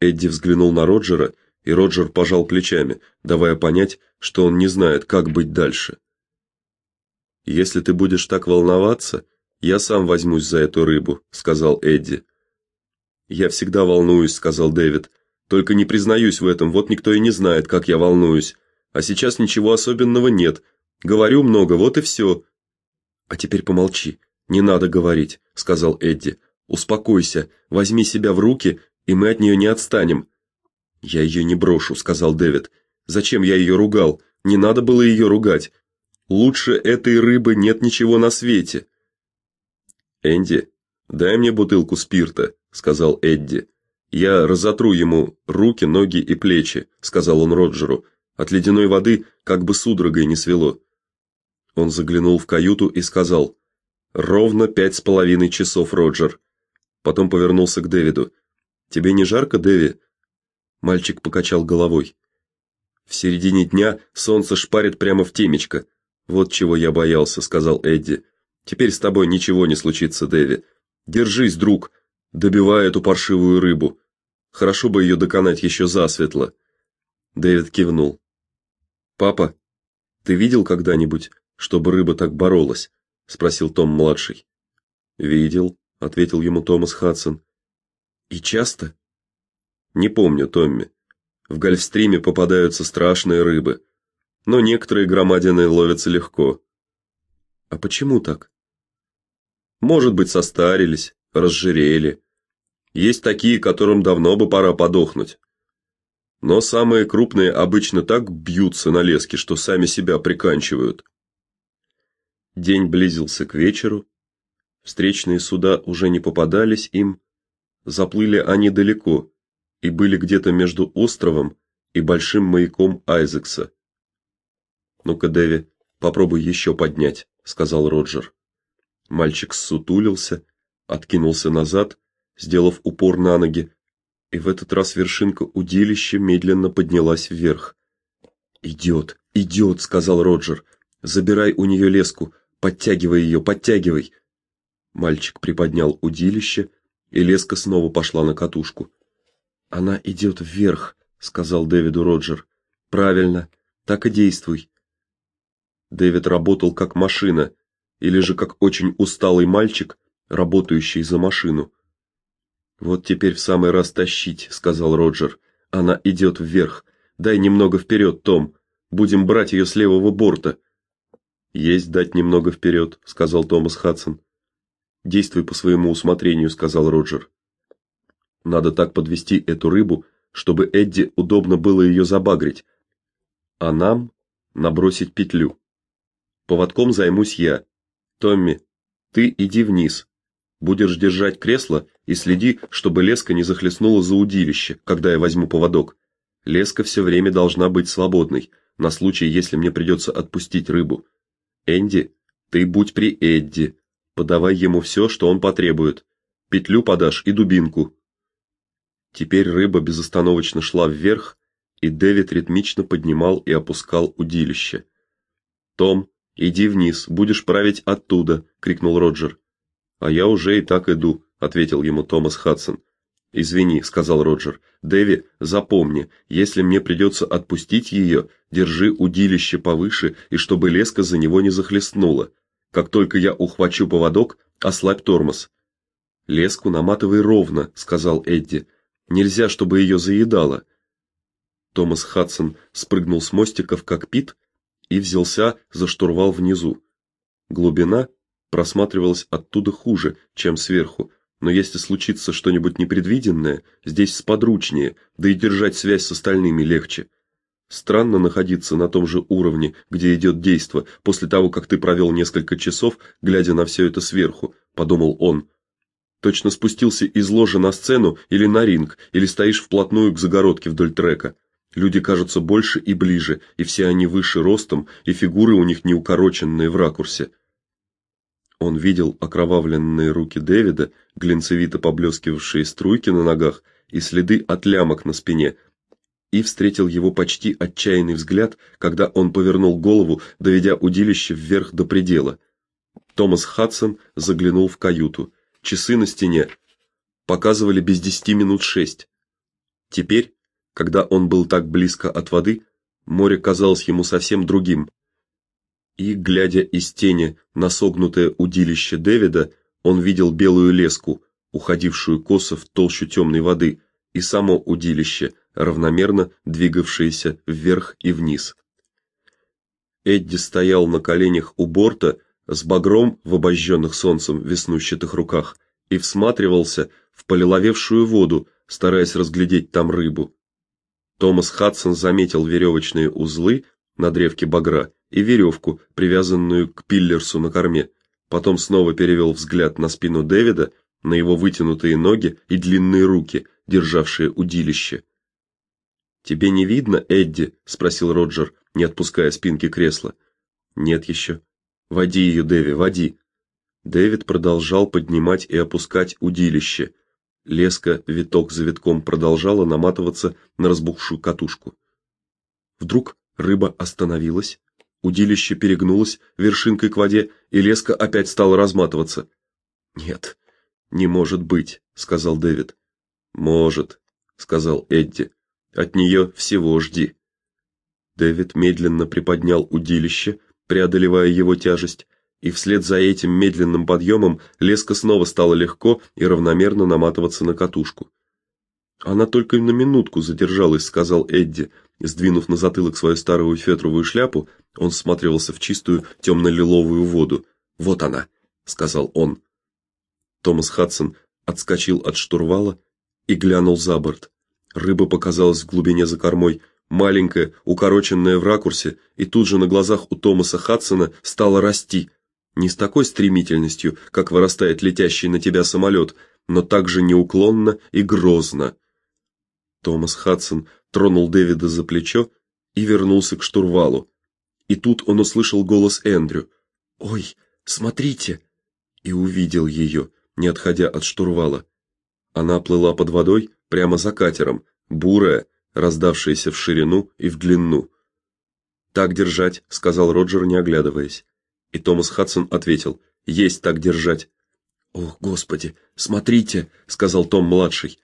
Эдди взглянул на Роджера, и Роджер пожал плечами, давая понять, что он не знает, как быть дальше. Если ты будешь так волноваться, я сам возьмусь за эту рыбу, сказал Эдди. Я всегда волнуюсь, сказал Дэвид. Только не признаюсь в этом, вот никто и не знает, как я волнуюсь. А сейчас ничего особенного нет. Говорю много, вот и все. А теперь помолчи. Не надо говорить, сказал Эдди. Успокойся, возьми себя в руки, и мы от нее не отстанем. Я ее не брошу, сказал Дэвид. Зачем я ее ругал? Не надо было ее ругать. Лучше этой рыбы нет ничего на свете. Энди, дай мне бутылку спирта, сказал Эдди. Я разотру ему руки, ноги и плечи, сказал он Роджеру. От ледяной воды как бы судорогой не свело. Он заглянул в каюту и сказал: "Ровно пять с половиной часов, Роджер". Потом повернулся к Дэвиду. "Тебе не жарко, Дэви?" Мальчик покачал головой. В середине дня солнце шпарит прямо в темечко. Вот чего я боялся, сказал Эдди. Теперь с тобой ничего не случится, Дэви. Держись, друг, добивай эту паршивую рыбу. Хорошо бы ее доконать еще засветло. Дэвид кивнул. Папа, ты видел когда-нибудь чтобы рыба так боролась, спросил Том младший. Видел, ответил ему Томас Хадсон. И часто? Не помню, Томми. В Гольфстриме попадаются страшные рыбы, но некоторые громадины ловятся легко. А почему так? Может быть, состарились, разжирели. Есть такие, которым давно бы пора подохнуть. Но самые крупные обычно так бьются на леске, что сами себя приканчивают. День близился к вечеру. Встречные суда уже не попадались им. Заплыли они далеко и были где-то между островом и большим маяком Айзекса. Ну-ка, Дэви, попробуй еще поднять, сказал Роджер. Мальчик сутулился, откинулся назад, сделав упор на ноги, и в этот раз вершинка удилища медленно поднялась вверх. «Идет, идет», — сказал Роджер. Забирай у нее леску, Подтягивай ее, подтягивай. Мальчик приподнял удилище, и леска снова пошла на катушку. Она идет вверх, сказал Дэвиду Роджер. Правильно, так и действуй. Дэвид работал как машина, или же как очень усталый мальчик, работающий за машину. Вот теперь в самый раз тащить, сказал Роджер. Она идет вверх. Дай немного вперед, Том. Будем брать ее с левого борта. Есть дать немного вперед», — сказал Томас Хадсон. Действуй по своему усмотрению, сказал Роджер. Надо так подвести эту рыбу, чтобы Эдди удобно было ее забагрить, а нам набросить петлю. Поводком займусь я. Томми, ты иди вниз. Будешь держать кресло и следи, чтобы леска не захлестнула за удилище, когда я возьму поводок. Леска все время должна быть свободной, на случай, если мне придется отпустить рыбу. Энди, ты будь при Эдди. Подавай ему все, что он потребует. Петлю подашь и дубинку. Теперь рыба безостановочно шла вверх, и Дэвид ритмично поднимал и опускал удилище. Том, иди вниз, будешь править оттуда, крикнул Роджер. А я уже и так иду, ответил ему Томас Хадсон. Извини, сказал Роджер. Дэви, запомни, если мне придется отпустить ее, держи удилище повыше и чтобы леска за него не захлестнула. Как только я ухвачу поводок, ослабь тормоз. Леску наматывай ровно, сказал Эдди. Нельзя, чтобы ее заедало. Томас Хадсон спрыгнул с мостика в кокпит и взялся за штурвал внизу. Глубина просматривалась оттуда хуже, чем сверху, но если случится что-нибудь непредвиденное, здесь сподручнее, да и держать связь с остальными легче. Странно находиться на том же уровне, где идет действо, после того, как ты провел несколько часов, глядя на все это сверху, подумал он. Точно спустился из ложи на сцену или на ринг, или стоишь вплотную к загородке вдоль трека. Люди кажутся больше и ближе, и все они выше ростом, и фигуры у них не укороченные в ракурсе. Он видел окровавленные руки Дэвида, глинцевито поблескивавшие струйки на ногах и следы от лямок на спине, и встретил его почти отчаянный взгляд, когда он повернул голову, доведя удилище вверх до предела. Томас Хадсон заглянул в каюту. Часы на стене показывали без десяти минут шесть. Теперь, когда он был так близко от воды, море казалось ему совсем другим. И глядя из тени на согнутое удилище Дэвида, он видел белую леску, уходившую косо в толщу темной воды, и само удилище, равномерно двигавшееся вверх и вниз. Эдди стоял на коленях у борта с багром в обожженных солнцем веснущатых руках и всматривался в полиловевшую воду, стараясь разглядеть там рыбу. Томас Хадсон заметил веревочные узлы на древке багра и веревку, привязанную к пиллерсу на корме. Потом снова перевел взгляд на спину Дэвида, на его вытянутые ноги и длинные руки, державшие удилище. Тебе не видно, Эдди, спросил Роджер, не отпуская спинки кресла. Нет еще. Води ее, Дэви, води. Дэвид продолжал поднимать и опускать удилище. Леска виток за витком продолжала наматываться на разбухшую катушку. Вдруг рыба остановилась, удилище перегнулось вершинкой к воде, и леска опять стала разматываться. Нет, не может быть, сказал Дэвид. Может, сказал Эдди. От нее всего жди. Дэвид медленно приподнял удилище, преодолевая его тяжесть, и вслед за этим медленным подъемом леска снова стала легко и равномерно наматываться на катушку. Она только на минутку задержалась, сказал Эдди, сдвинув на затылок свою старую фетровую шляпу, он всматривался в чистую темно лиловую воду. Вот она, сказал он. Томас Хадсон отскочил от штурвала и глянул за борт. Рыба показалась в глубине за кормой, маленькая, укороченная в ракурсе, и тут же на глазах у Томаса Хадсона стала расти, не с такой стремительностью, как вырастает летящий на тебя самолет, но также неуклонно и грозно. Томас Хадсон тронул Дэвида за плечо и вернулся к штурвалу. И тут он услышал голос Эндрю. "Ой, смотрите!" и увидел ее, не отходя от штурвала. Она плыла под водой прямо за катером, бурая, раздавшаяся в ширину и в длину. "Так держать", сказал Роджер, не оглядываясь. И Томас Хадсон ответил: "Есть так держать". "Ох, господи, смотрите", сказал Том младший.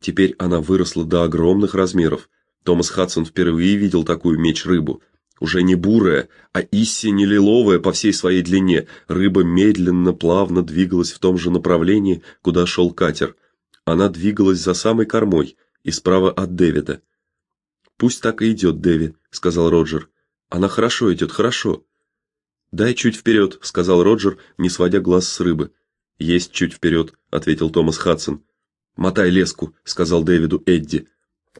Теперь она выросла до огромных размеров. Томас Хадсон впервые видел такую меч-рыбу. Уже не бурая, а истинно лиловая по всей своей длине. Рыба медленно, плавно двигалась в том же направлении, куда шел катер. Она двигалась за самой кормой и справа от Дэвида. Пусть так и идет, Дэви, сказал Роджер. Она хорошо идет, хорошо. Дай чуть вперед», — сказал Роджер, не сводя глаз с рыбы. Есть чуть вперед», — ответил Томас Хадсон. Мотай леску, сказал Дэвиду Эдди.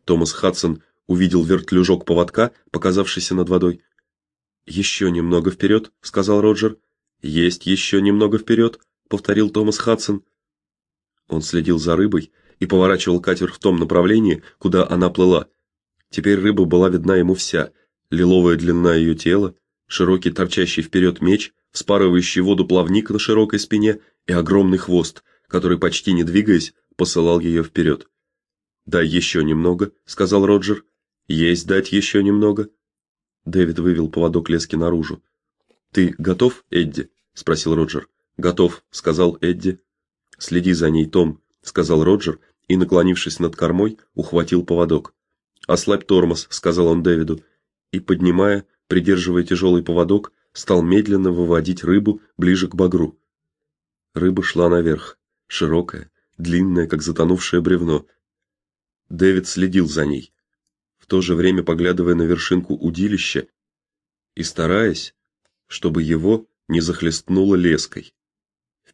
Томас Хадсон увидел вертлюжок поводка, показавшийся над водой. «Еще немного вперед», — сказал Роджер. Есть еще немного вперед», — повторил Томас Хадсон. Он следил за рыбой и поворачивал катер в том направлении, куда она плыла. Теперь рыба была видна ему вся: лиловая длина ее тела, широкий торчащий вперед меч, вспарывающий воду плавник на широкой спине и огромный хвост, который почти не двигаясь, посылал ее вперед. "Дай еще немного", сказал Роджер. "Есть дать еще немного". Дэвид вывел поводок лески наружу. "Ты готов, Эдди?" спросил Роджер. "Готов", сказал Эдди. Следи за ней, Том, сказал Роджер и, наклонившись над кормой, ухватил поводок. Ослабь тормоз, сказал он Дэвиду, и поднимая, придерживая тяжелый поводок, стал медленно выводить рыбу ближе к багру. Рыба шла наверх, широкая, длинная, как затонувшее бревно. Дэвид следил за ней, в то же время поглядывая на вершинку удилища и стараясь, чтобы его не захлестнуло леской.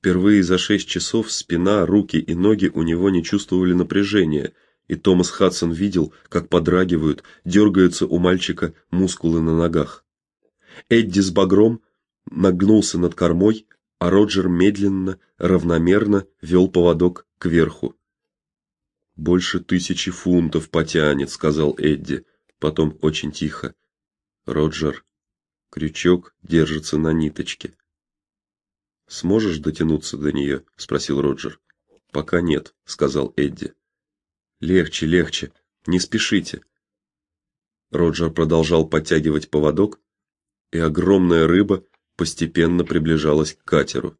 Впервые за шесть часов спина, руки и ноги у него не чувствовали напряжения, и Томас Хадсон видел, как подрагивают, дергаются у мальчика мускулы на ногах. Эдди с багром нагнулся над кормой, а Роджер медленно, равномерно вел поводок кверху. Больше тысячи фунтов потянет, сказал Эдди, потом очень тихо. Роджер, крючок держится на ниточке. Сможешь дотянуться до нее?» – спросил Роджер. Пока нет, сказал Эдди. Легче, легче, не спешите. Роджер продолжал подтягивать поводок, и огромная рыба постепенно приближалась к катеру.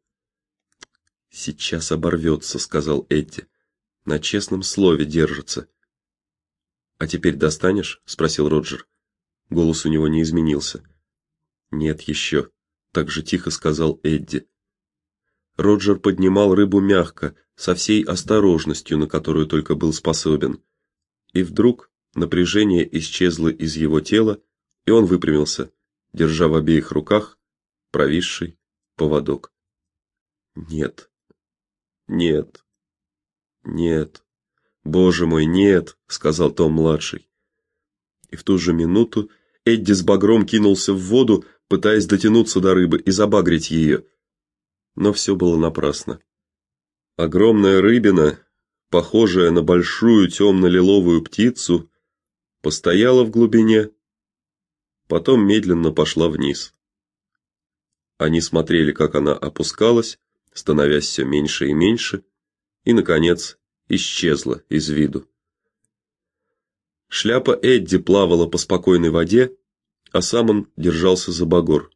Сейчас оборвется», — сказал Эдди. На честном слове держится. А теперь достанешь? спросил Роджер. Голос у него не изменился. Нет еще», – так же тихо сказал Эдди. Роджер поднимал рыбу мягко, со всей осторожностью, на которую только был способен. И вдруг напряжение исчезло из его тела, и он выпрямился, держа в обеих руках провисший поводок. Нет. Нет. Нет. Боже мой, нет, сказал Том младший. И в ту же минуту Эдди с багром кинулся в воду, пытаясь дотянуться до рыбы и забагрить ее. Но все было напрасно. Огромная рыбина, похожая на большую темно лиловую птицу, постояла в глубине, потом медленно пошла вниз. Они смотрели, как она опускалась, становясь все меньше и меньше, и наконец исчезла из виду. Шляпа Эдди плавала по спокойной воде, а сам он держался за багор.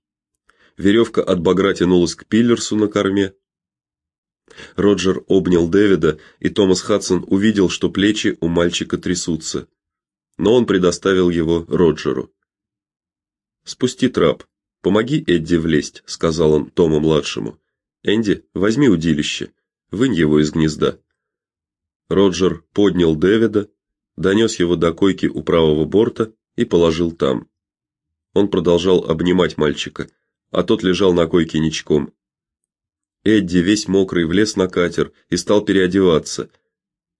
Веревка от багра тянулась к пиллерсу на корме. Роджер обнял Дэвида, и Томас Хадсон увидел, что плечи у мальчика трясутся. Но он предоставил его Роджеру. Спусти трап. Помоги Эдди влезть, сказал он Тому младшему. Энди, возьми удилище, вынь его из гнезда. Роджер поднял Дэвида, донес его до койки у правого борта и положил там. Он продолжал обнимать мальчика, а тот лежал на койке ничком. Эдди весь мокрый влез на катер и стал переодеваться.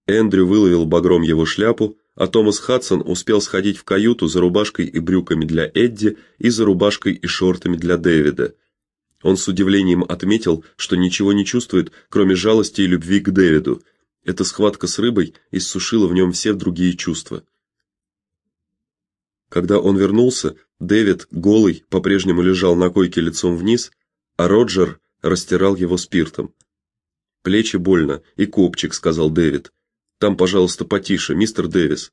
Эндрю выловил багром его шляпу, а Томас Хадсон успел сходить в каюту за рубашкой и брюками для Эдди и за рубашкой и шортами для Дэвида. Он с удивлением отметил, что ничего не чувствует, кроме жалости и любви к Дэвиду. Эта схватка с рыбой иссушила в нем все другие чувства. Когда он вернулся, Дэвид, голый, по-прежнему лежал на койке лицом вниз, а Роджер растирал его спиртом. Плечи больно и копчик, сказал Дэвид. Там, пожалуйста, потише, мистер Дэвис.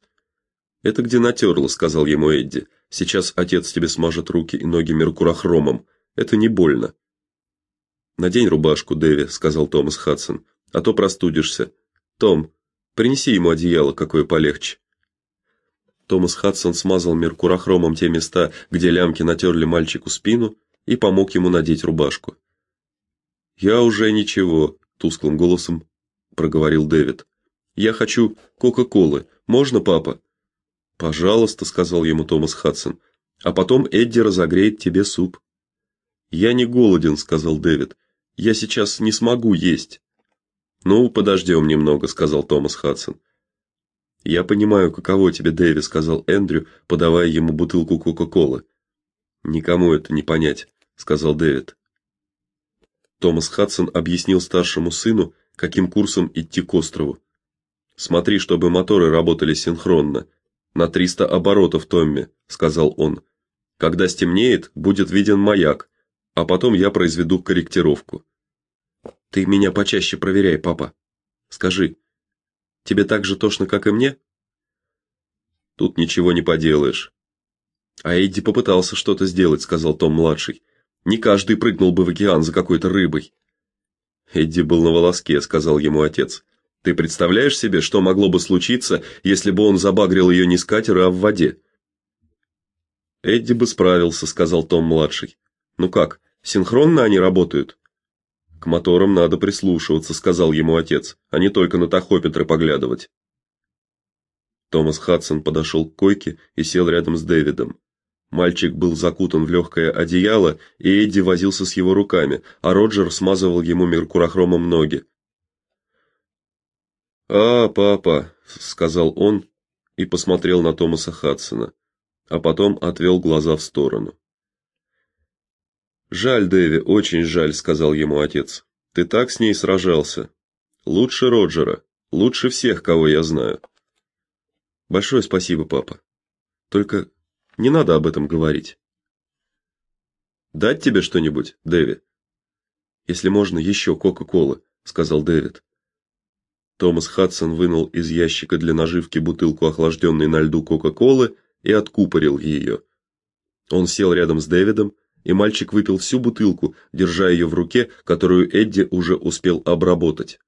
Это где натерло», — сказал ему Эдди. Сейчас отец тебе смажет руки и ноги меркурохромом. Это не больно. Надень рубашку, Дэви, сказал Томас Хадсон, а то простудишься. Том, принеси ему одеяло какое полегче. Томас Хадсон смазал меркурохромом те места, где лямки натерли мальчику спину, и помог ему надеть рубашку. Я уже ничего, тусклым голосом проговорил Дэвид. Я хочу кока-колы. Можно, папа? Пожалуйста, сказал ему Томас Хадсон. А потом Эдди разогреет тебе суп. Я не голоден, сказал Дэвид. Я сейчас не смогу есть. Ну, подождем немного, сказал Томас Хадсон. Я понимаю, каково тебе, Дэви, сказал Эндрю, подавая ему бутылку кока-колы. Никому это не понять, сказал Дэвид. Томас Хадсон объяснил старшему сыну, каким курсом идти к острову. Смотри, чтобы моторы работали синхронно. На 300 оборотов, Томми, сказал он. Когда стемнеет, будет виден маяк, а потом я произведу корректировку. Ты меня почаще проверяй, папа. Скажи, Тебе так же тошно, как и мне? Тут ничего не поделаешь. А Эдди попытался что-то сделать, сказал Том младший. Не каждый прыгнул бы в океан за какой-то рыбой. Эдди был на волоске, сказал ему отец. Ты представляешь себе, что могло бы случиться, если бы он забагрил ее не с катера, а в воде? Эдди бы справился, сказал Том младший. Ну как, синхронно они работают? К моторам надо прислушиваться, сказал ему отец, а не только на тахометры поглядывать. Томас Хадсон подошел к койке и сел рядом с Дэвидом. Мальчик был закутан в легкое одеяло, и Эдди возился с его руками, а Роджер смазывал ему меркурохромом ноги. "А, папа", сказал он и посмотрел на Томаса Хадсона, а потом отвел глаза в сторону. Жаль, Дэви, очень жаль, сказал ему отец. Ты так с ней сражался. Лучше Роджера, лучше всех, кого я знаю. Большое спасибо, папа. Только не надо об этом говорить. Дать тебе что-нибудь, Дэви? Если можно, еще кока-колы, сказал Дэвид. Томас Хадсон вынул из ящика для наживки бутылку охлажденной на льду кока-колы и откупорил ее. Он сел рядом с Дэвидом и мальчик выпил всю бутылку, держа ее в руке, которую Эдди уже успел обработать.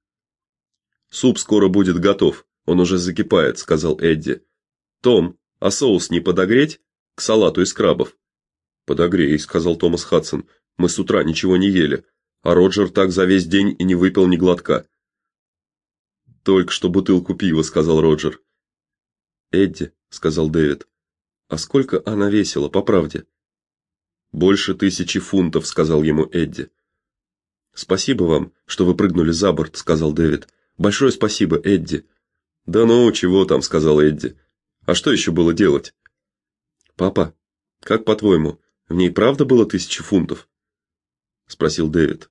Суп скоро будет готов, он уже закипает, сказал Эдди. Том, а соус не подогреть к салату из крабов? Подогрей, сказал Томас Хадсон. Мы с утра ничего не ели, а Роджер так за весь день и не выпил ни глотка. Только что бутылку пива, сказал Роджер. Эдди, сказал Дэвид. А сколько она весила, по правде? Больше тысячи фунтов, сказал ему Эдди. Спасибо вам, что вы прыгнули за борт, сказал Дэвид. Большое спасибо, Эдди. Да ну, чего там, сказал Эдди. А что еще было делать? Папа, как по-твоему, в ней правда было тысяча фунтов? спросил Дэвид.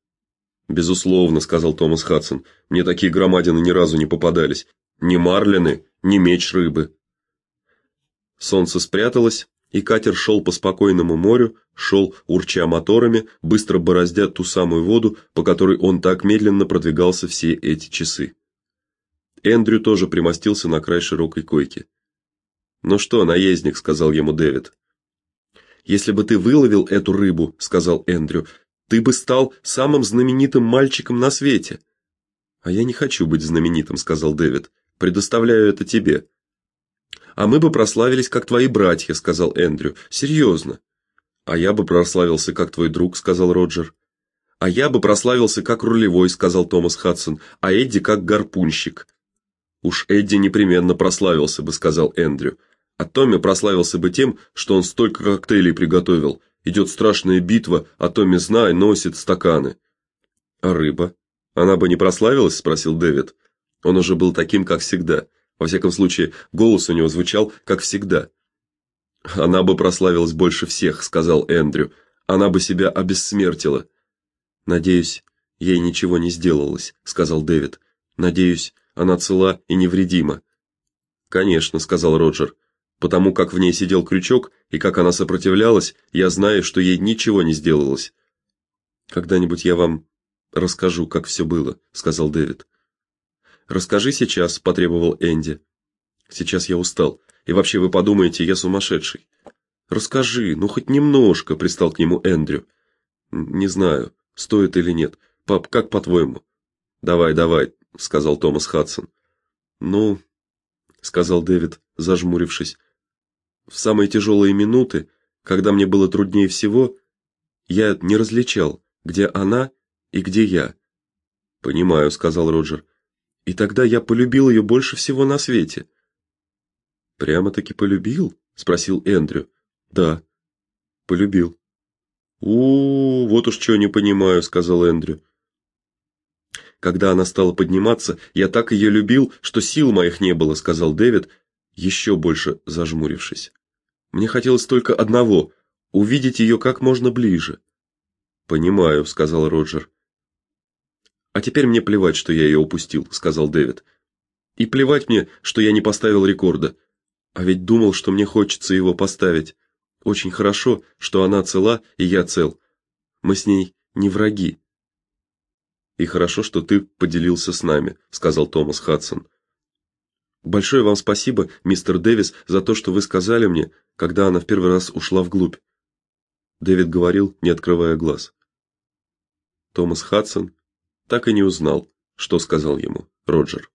Безусловно, сказал Томас Хадсон. Мне такие громадины ни разу не попадались. Ни марлины, ни меч рыбы. Солнце спряталось, и катер шел по спокойному морю, шел, урча моторами, быстро бороздя ту самую воду, по которой он так медленно продвигался все эти часы. Эндрю тоже примостился на край широкой койки. "Ну что, наездник", сказал ему Дэвид. "Если бы ты выловил эту рыбу", сказал Эндрю, ты бы стал самым знаменитым мальчиком на свете. А я не хочу быть знаменитым, сказал Дэвид. Предоставляю это тебе. А мы бы прославились как твои братья, сказал Эндрю. Серьезно. А я бы прославился как твой друг, сказал Роджер. А я бы прославился как рулевой, сказал Томас Хадсон, а Эдди как гарпунщик. Уж Эдди непременно прославился бы, сказал Эндрю. А Томми прославился бы тем, что он столько коктейлей приготовил, Идет страшная битва, а Томми знай носит стаканы. А рыба? Она бы не прославилась, спросил Дэвид. Он уже был таким, как всегда. Во всяком случае, голос у него звучал как всегда. Она бы прославилась больше всех, сказал Эндрю. Она бы себя обессмертила. Надеюсь, ей ничего не сделалось, сказал Дэвид. Надеюсь, она цела и невредима. Конечно, сказал Роджер. Потому как в ней сидел крючок и как она сопротивлялась, я знаю, что ей ничего не сделалось. Когда-нибудь я вам расскажу, как все было, сказал Дэвид. Расскажи сейчас, потребовал Энди. Сейчас я устал. И вообще вы подумаете, я сумасшедший. Расскажи, ну хоть немножко, пристал к нему Эндрю. Не знаю, стоит или нет. Пап, как по-твоему? Давай, давай, сказал Томас Хадсон. Ну, сказал Дэвид, зажмурившись. В самые тяжелые минуты, когда мне было труднее всего, я не различал, где она и где я. Понимаю, сказал Роджер. И тогда я полюбил ее больше всего на свете. Прямо-таки полюбил? спросил Эндрю. Да. Полюбил. У, -у, -у вот уж что не понимаю, сказал Эндрю. Когда она стала подниматься, я так ее любил, что сил моих не было, сказал Дэвид, еще больше зажмурившись. Мне хотелось только одного увидеть ее как можно ближе. Понимаю, сказал Роджер. А теперь мне плевать, что я ее упустил, сказал Дэвид. И плевать мне, что я не поставил рекорда. А ведь думал, что мне хочется его поставить. Очень хорошо, что она цела и я цел. Мы с ней не враги. И хорошо, что ты поделился с нами, сказал Томас Хадсон. Большое вам спасибо, мистер Дэвис, за то, что вы сказали мне, когда она в первый раз ушла вглубь. Дэвид говорил, не открывая глаз. Томас Хадсон так и не узнал, что сказал ему Роджер.